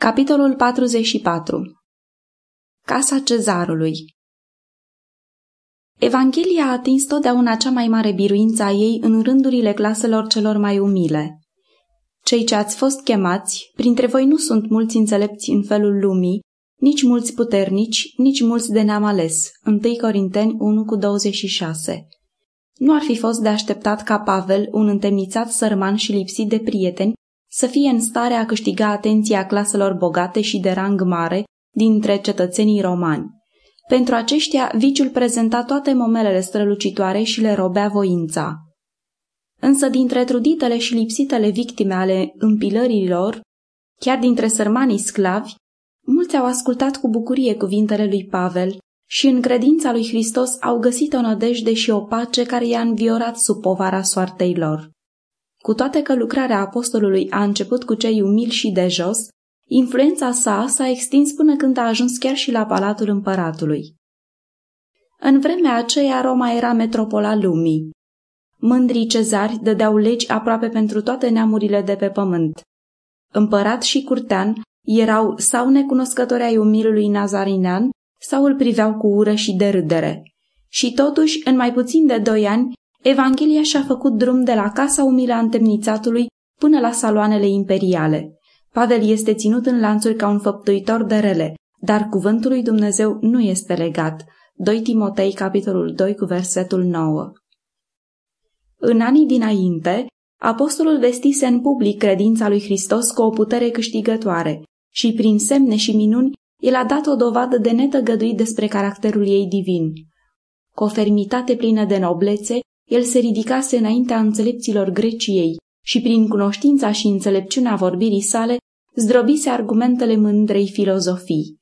Capitolul 44 Casa cezarului Evanghelia a atins totdeauna cea mai mare biruință a ei în rândurile claselor celor mai umile. Cei ce ați fost chemați, printre voi nu sunt mulți înțelepți în felul lumii, nici mulți puternici, nici mulți de neam ales. 1 Corinteni 1 cu 26 Nu ar fi fost de așteptat ca Pavel, un întemnițat sărman și lipsit de prieteni, să fie în stare a câștiga atenția claselor bogate și de rang mare dintre cetățenii romani. Pentru aceștia, viciul prezenta toate momelele strălucitoare și le robea voința. Însă dintre truditele și lipsitele victime ale împilărilor, chiar dintre sărmanii sclavi, mulți au ascultat cu bucurie cuvintele lui Pavel și în credința lui Hristos au găsit o nădejde și o pace care i-a înviorat sub povara soartei lor. Cu toate că lucrarea apostolului a început cu cei umili și de jos, influența sa s-a extins până când a ajuns chiar și la palatul împăratului. În vremea aceea Roma era metropola lumii. Mândrii cezari dădeau legi aproape pentru toate neamurile de pe pământ. Împărat și curtean erau sau necunoscători ai umilului nazarinean sau îl priveau cu ură și de râdere. Și totuși, în mai puțin de doi ani, Evanghelia și-a făcut drum de la casa umilă a întemnițatului până la saloanele imperiale. Pavel este ținut în lanțuri ca un făptuitor de rele, dar cuvântul lui Dumnezeu nu este legat. 2 Timotei, capitolul 2, cu versetul 9. În anii dinainte, apostolul vestise în public credința lui Hristos cu o putere câștigătoare și prin semne și minuni el a dat o dovadă de netăgăduit despre caracterul ei divin. Cu o fermitate plină de noblețe, el se ridicase înaintea înțelepților Greciei și prin cunoștința și înțelepciunea vorbirii sale zdrobise argumentele mândrei filozofii.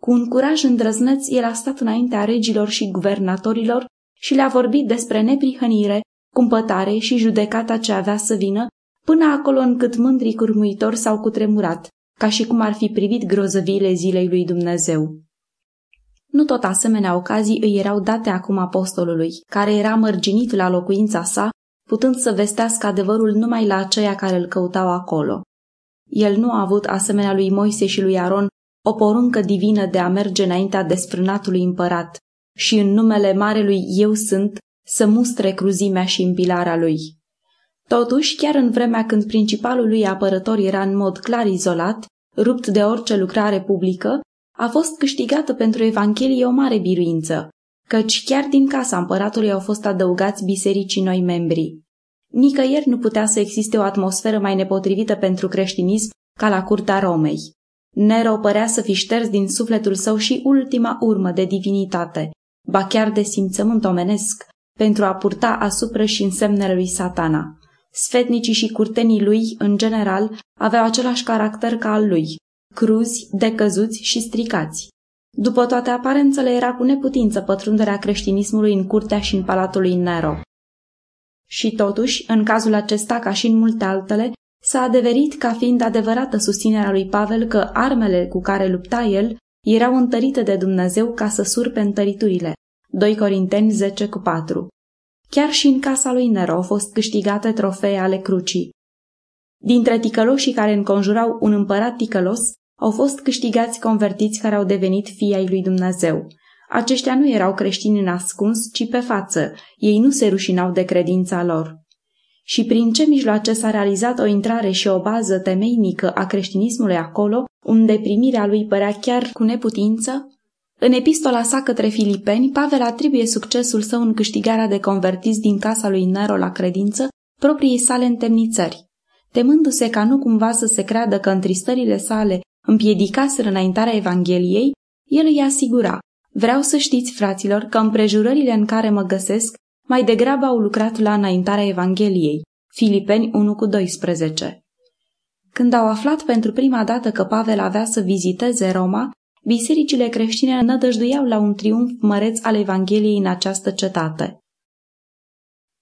Cu un curaj îndrăzneț, el a stat înaintea regilor și guvernatorilor și le-a vorbit despre neprihănire, cumpătare și judecata ce avea să vină, până acolo încât mândrii curmuitori s-au cutremurat, ca și cum ar fi privit grozăviile zilei lui Dumnezeu. Nu tot asemenea ocazii îi erau date acum apostolului, care era mărginit la locuința sa, putând să vestească adevărul numai la aceia care îl căutau acolo. El nu a avut, asemenea lui Moise și lui Aron, o poruncă divină de a merge înaintea desfrânatului împărat și în numele marelui Eu sunt să mustre cruzimea și împilarea lui. Totuși, chiar în vremea când principalul lui apărător era în mod clar izolat, rupt de orice lucrare publică, a fost câștigată pentru Evanghelie o mare biruință, căci chiar din casa împăratului au fost adăugați bisericii noi membri. Nicăieri nu putea să existe o atmosferă mai nepotrivită pentru creștinism ca la curtea Romei. Nero părea să fi șters din sufletul său și ultima urmă de divinitate, ba chiar de simțământ omenesc, pentru a purta asupra și însemnele lui satana. Sfetnicii și curtenii lui, în general, aveau același caracter ca al lui, cruzi, decăzuți și stricați. După toate aparențele, era cu neputință pătrunderea creștinismului în curtea și în palatul lui Nero. Și totuși, în cazul acesta, ca și în multe altele, s-a adeverit ca fiind adevărată susținerea lui Pavel că armele cu care lupta el erau întărite de Dumnezeu ca să surpe întăriturile. 2 Corinteni 10 cu 4 Chiar și în casa lui Nero au fost câștigate trofee ale crucii. Dintre ticăloșii care înconjurau un împărat ticălos, au fost câștigați convertiți care au devenit fii ai lui Dumnezeu. Aceștia nu erau creștini în ascuns, ci pe față. Ei nu se rușinau de credința lor. Și prin ce mijloace s-a realizat o intrare și o bază temeinică a creștinismului acolo, unde primirea lui părea chiar cu neputință? În epistola sa către filipeni, Pavel atribuie succesul său în câștigarea de convertiți din casa lui Nero la credință propriei sale întemnițări. Temându-se ca nu cumva să se creadă că întristările sale împiedicaseră înaintarea Evangheliei, el îi asigura, vreau să știți, fraților, că împrejurările în care mă găsesc mai degrabă au lucrat la înaintarea Evangheliei. Filipeni 1 cu 12 Când au aflat pentru prima dată că Pavel avea să viziteze Roma, bisericile creștine nădăjduiau la un triumf măreț al Evangheliei în această cetate.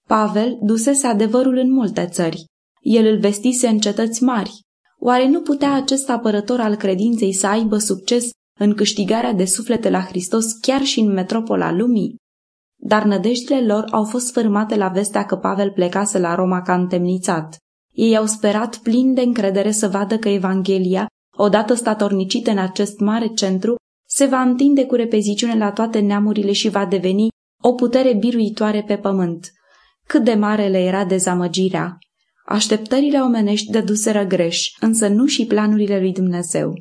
Pavel dusese adevărul în multe țări. El îl vestise în cetăți mari, Oare nu putea acest apărător al credinței să aibă succes în câștigarea de suflete la Hristos chiar și în metropola lumii? Dar nădejdile lor au fost fărmate la vestea că Pavel plecase la Roma ca întemnițat. Ei au sperat plin de încredere să vadă că Evanghelia, odată statornicite în acest mare centru, se va întinde cu repeziciune la toate neamurile și va deveni o putere biruitoare pe pământ. Cât de mare le era dezamăgirea! Așteptările omenești dăduseră greș, însă nu și planurile lui Dumnezeu.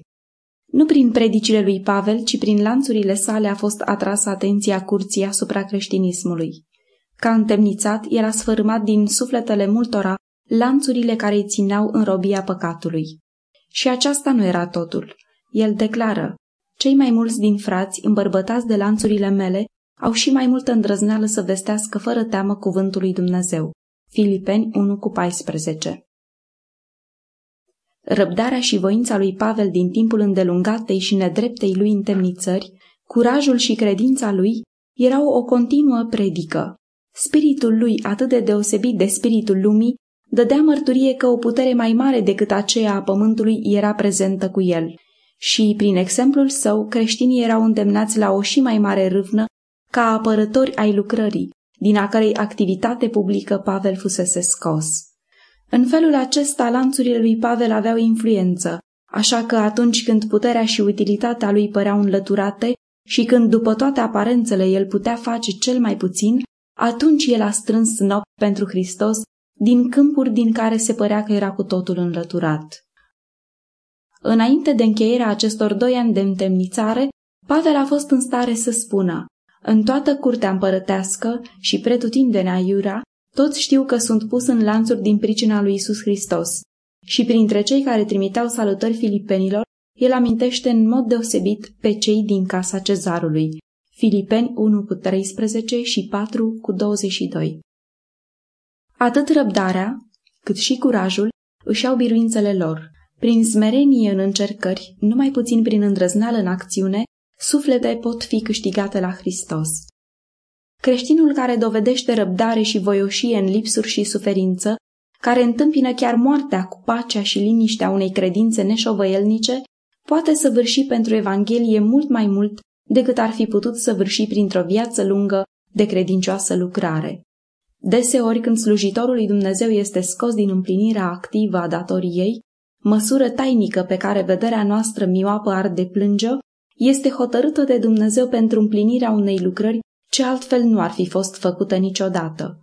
Nu prin predicile lui Pavel, ci prin lanțurile sale a fost atrasă atenția curții asupra creștinismului. Ca întemnițat, el a sfărâmat din sufletele multora lanțurile care îi țineau în robia păcatului. Și aceasta nu era totul. El declară, cei mai mulți din frați, îmbărbătați de lanțurile mele, au și mai multă îndrăzneală să vestească fără teamă cuvântul lui Dumnezeu. Filipeni 1 cu 14 Răbdarea și voința lui Pavel din timpul îndelungatei și nedreptei lui întemnițări, curajul și credința lui erau o continuă predică. Spiritul lui, atât de deosebit de spiritul lumii, dădea mărturie că o putere mai mare decât aceea a pământului era prezentă cu el. Și, prin exemplul său, creștinii erau îndemnați la o și mai mare râvnă ca apărători ai lucrării, din a cărei activitate publică Pavel fusese scos. În felul acesta, lanțurile lui Pavel aveau influență, așa că atunci când puterea și utilitatea lui păreau înlăturate și când după toate aparențele el putea face cel mai puțin, atunci el a strâns nop pentru Hristos din câmpuri din care se părea că era cu totul înlăturat. Înainte de încheierea acestor doi ani de întemnițare, Pavel a fost în stare să spună În toată curtea împărătească și pretutindenea iura, toți știu că sunt pus în lanțuri din pricina lui Isus Hristos. Și printre cei care trimiteau salutări filipenilor, el amintește în mod deosebit pe cei din casa cezarului. Filipeni 1 cu 13 și 4 cu 22. Atât răbdarea, cât și curajul își au biruințele lor. Prin smerenie în încercări, numai puțin prin îndrăzneală în acțiune, suflete pot fi câștigate la Hristos. Creștinul care dovedește răbdare și voioșie în lipsuri și suferință, care întâmpină chiar moartea cu pacea și liniștea unei credințe neșovăielnice, poate să vârși pentru Evanghelie mult mai mult decât ar fi putut să vârși printr-o viață lungă de credincioasă lucrare. Deseori când slujitorul lui Dumnezeu este scos din împlinirea activă a datoriei, măsură tainică pe care vederea noastră mioapă ar deplânge, este hotărâtă de Dumnezeu pentru împlinirea unei lucrări ce altfel nu ar fi fost făcută niciodată.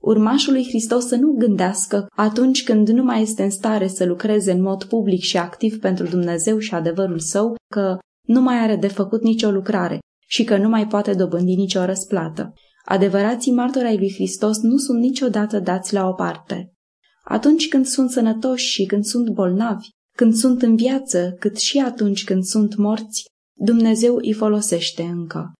Urmașul lui Hristos să nu gândească atunci când nu mai este în stare să lucreze în mod public și activ pentru Dumnezeu și adevărul său, că nu mai are de făcut nicio lucrare și că nu mai poate dobândi nicio răsplată. Adevărații martori ai lui Hristos nu sunt niciodată dați la o parte. Atunci când sunt sănătoși și când sunt bolnavi, când sunt în viață, cât și atunci când sunt morți, Dumnezeu îi folosește încă.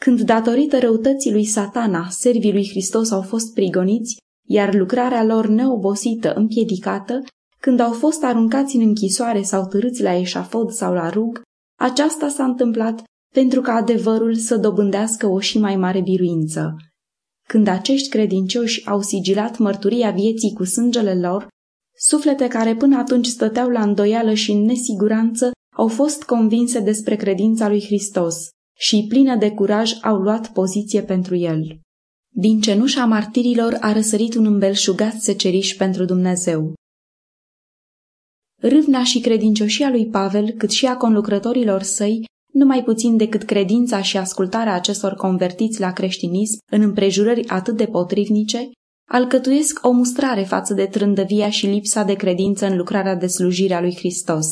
Când datorită răutății lui satana, servii lui Hristos au fost prigoniți, iar lucrarea lor neobosită împiedicată, când au fost aruncați în închisoare sau târâți la eșafod sau la rug, aceasta s-a întâmplat pentru ca adevărul să dobândească o și mai mare biruință. Când acești credincioși au sigilat mărturia vieții cu sângele lor, suflete care până atunci stăteau la îndoială și în nesiguranță au fost convinse despre credința lui Hristos și, plină de curaj, au luat poziție pentru el. Din cenușa martirilor a răsărit un îmbelșugat seceriș pentru Dumnezeu. Râvna și credincioșia lui Pavel, cât și a conlucrătorilor săi, numai puțin decât credința și ascultarea acestor convertiți la creștinism în împrejurări atât de potrivnice, alcătuiesc o mustrare față de trândăvia și lipsa de credință în lucrarea de slujire a lui Hristos.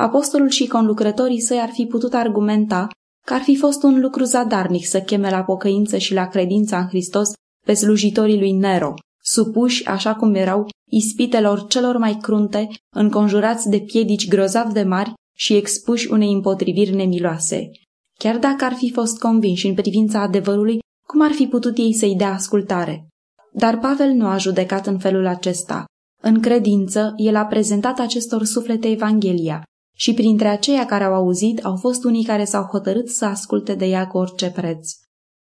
Apostolul și conlucrătorii săi ar fi putut argumenta că ar fi fost un lucru zadarnic să cheme la pocăință și la credința în Hristos pe slujitorii lui Nero, supuși așa cum erau ispitelor celor mai crunte, înconjurați de piedici grozav de mari și expuși unei împotriviri nemiloase. Chiar dacă ar fi fost convinși în privința adevărului, cum ar fi putut ei să-i dea ascultare? Dar Pavel nu a judecat în felul acesta. În credință, el a prezentat acestor suflete Evanghelia și printre aceia care au auzit au fost unii care s-au hotărât să asculte de ea cu orice preț.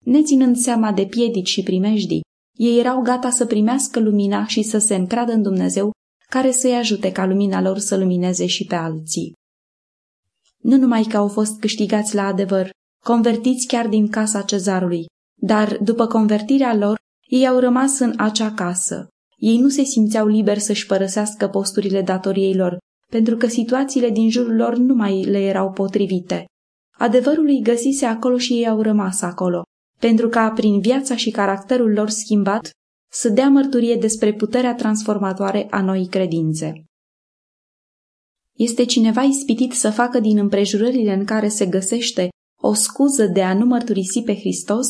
Neținând seama de piedici și primejdii, ei erau gata să primească lumina și să se încradă în Dumnezeu care să-i ajute ca lumina lor să lumineze și pe alții. Nu numai că au fost câștigați la adevăr, convertiți chiar din casa cezarului, dar după convertirea lor, ei au rămas în acea casă. Ei nu se simțeau liberi să-și părăsească posturile datoriei lor, pentru că situațiile din jurul lor nu mai le erau potrivite. Adevărul îi găsise acolo și ei au rămas acolo, pentru ca, prin viața și caracterul lor schimbat, să dea mărturie despre puterea transformatoare a noii credințe. Este cineva ispitit să facă din împrejurările în care se găsește o scuză de a nu mărturisi pe Hristos?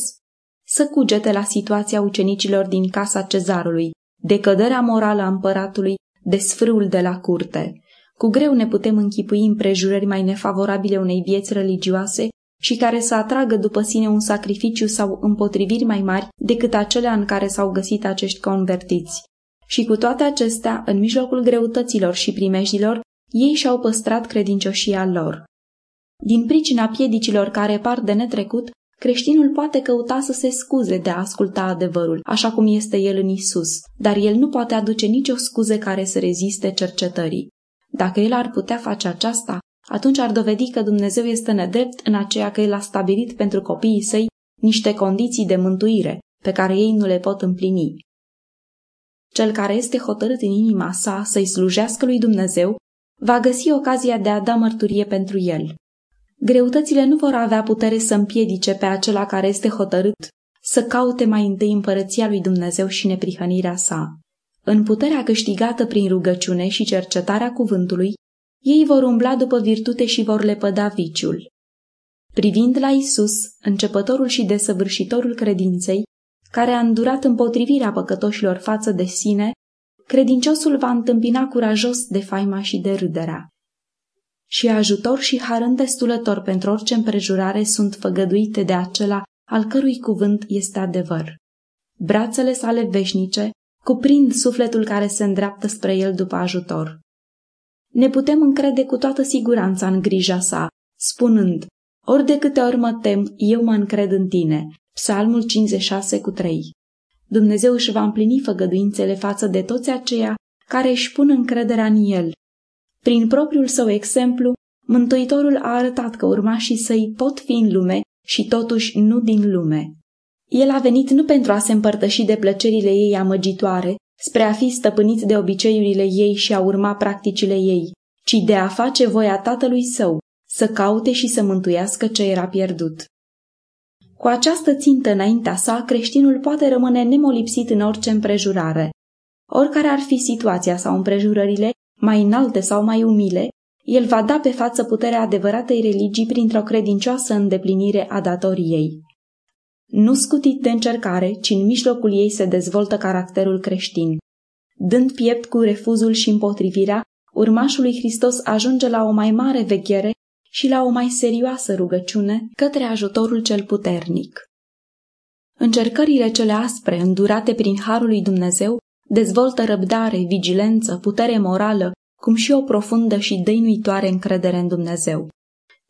Să cugete la situația ucenicilor din casa cezarului, de căderea morală a împăratului, de sfrâul de la curte. Cu greu ne putem închipui împrejurări mai nefavorabile unei vieți religioase și care să atragă după sine un sacrificiu sau împotriviri mai mari decât acelea în care s-au găsit acești convertiți. Și cu toate acestea, în mijlocul greutăților și primejdilor, ei și-au păstrat credincioșia lor. Din pricina piedicilor care par de netrecut, creștinul poate căuta să se scuze de a asculta adevărul, așa cum este el în Isus, dar el nu poate aduce nicio scuze care să reziste cercetării. Dacă el ar putea face aceasta, atunci ar dovedi că Dumnezeu este nedrept în aceea că el a stabilit pentru copiii săi niște condiții de mântuire pe care ei nu le pot împlini. Cel care este hotărât în inima sa să-i slujească lui Dumnezeu va găsi ocazia de a da mărturie pentru el. Greutățile nu vor avea putere să împiedice pe acela care este hotărât să caute mai întâi împărăția lui Dumnezeu și neprihănirea sa. În puterea câștigată prin rugăciune și cercetarea cuvântului, ei vor umbla după virtute și vor lepăda viciul. Privind la Isus, începătorul și desăvârșitorul credinței, care a îndurat împotrivirea păcătoșilor față de sine, credinciosul va întâmpina curajos de faima și de râderea. Și ajutor și har îndestulător pentru orice împrejurare sunt făgăduite de acela al cărui cuvânt este adevăr. Brațele sale veșnice cuprind sufletul care se îndreaptă spre el după ajutor. Ne putem încrede cu toată siguranța în grija sa, spunând, ori de câte ori mă tem, eu mă încred în tine. Psalmul 56 cu 3 Dumnezeu își va împlini făgăduințele față de toți aceia care își pun încrederea în El. Prin propriul său exemplu, Mântuitorul a arătat că urmașii săi pot fi în lume și totuși nu din lume. El a venit nu pentru a se împărtăși de plăcerile ei amăgitoare, spre a fi stăpânit de obiceiurile ei și a urma practicile ei, ci de a face voia tatălui său, să caute și să mântuiască ce era pierdut. Cu această țintă înaintea sa, creștinul poate rămâne nemolipsit în orice împrejurare. Oricare ar fi situația sau împrejurările, mai înalte sau mai umile, el va da pe față puterea adevăratei religii printr-o credincioasă îndeplinire a datoriei. Nu scutit de încercare, ci în mijlocul ei se dezvoltă caracterul creștin. Dând piept cu refuzul și împotrivirea, urmașul lui Hristos ajunge la o mai mare veghere și la o mai serioasă rugăciune către ajutorul cel puternic. Încercările cele aspre, îndurate prin harul lui Dumnezeu, dezvoltă răbdare, vigilență, putere morală, cum și o profundă și dăinuitoare încredere în Dumnezeu.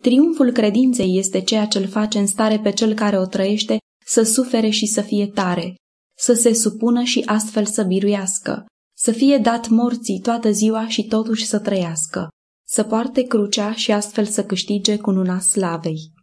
Triumful credinței este ceea ce îl face în stare pe cel care o trăiește să sufere și să fie tare, să se supună și astfel să biruiască, să fie dat morții toată ziua și totuși să trăiască, să poarte crucea și astfel să câștige cununa slavei.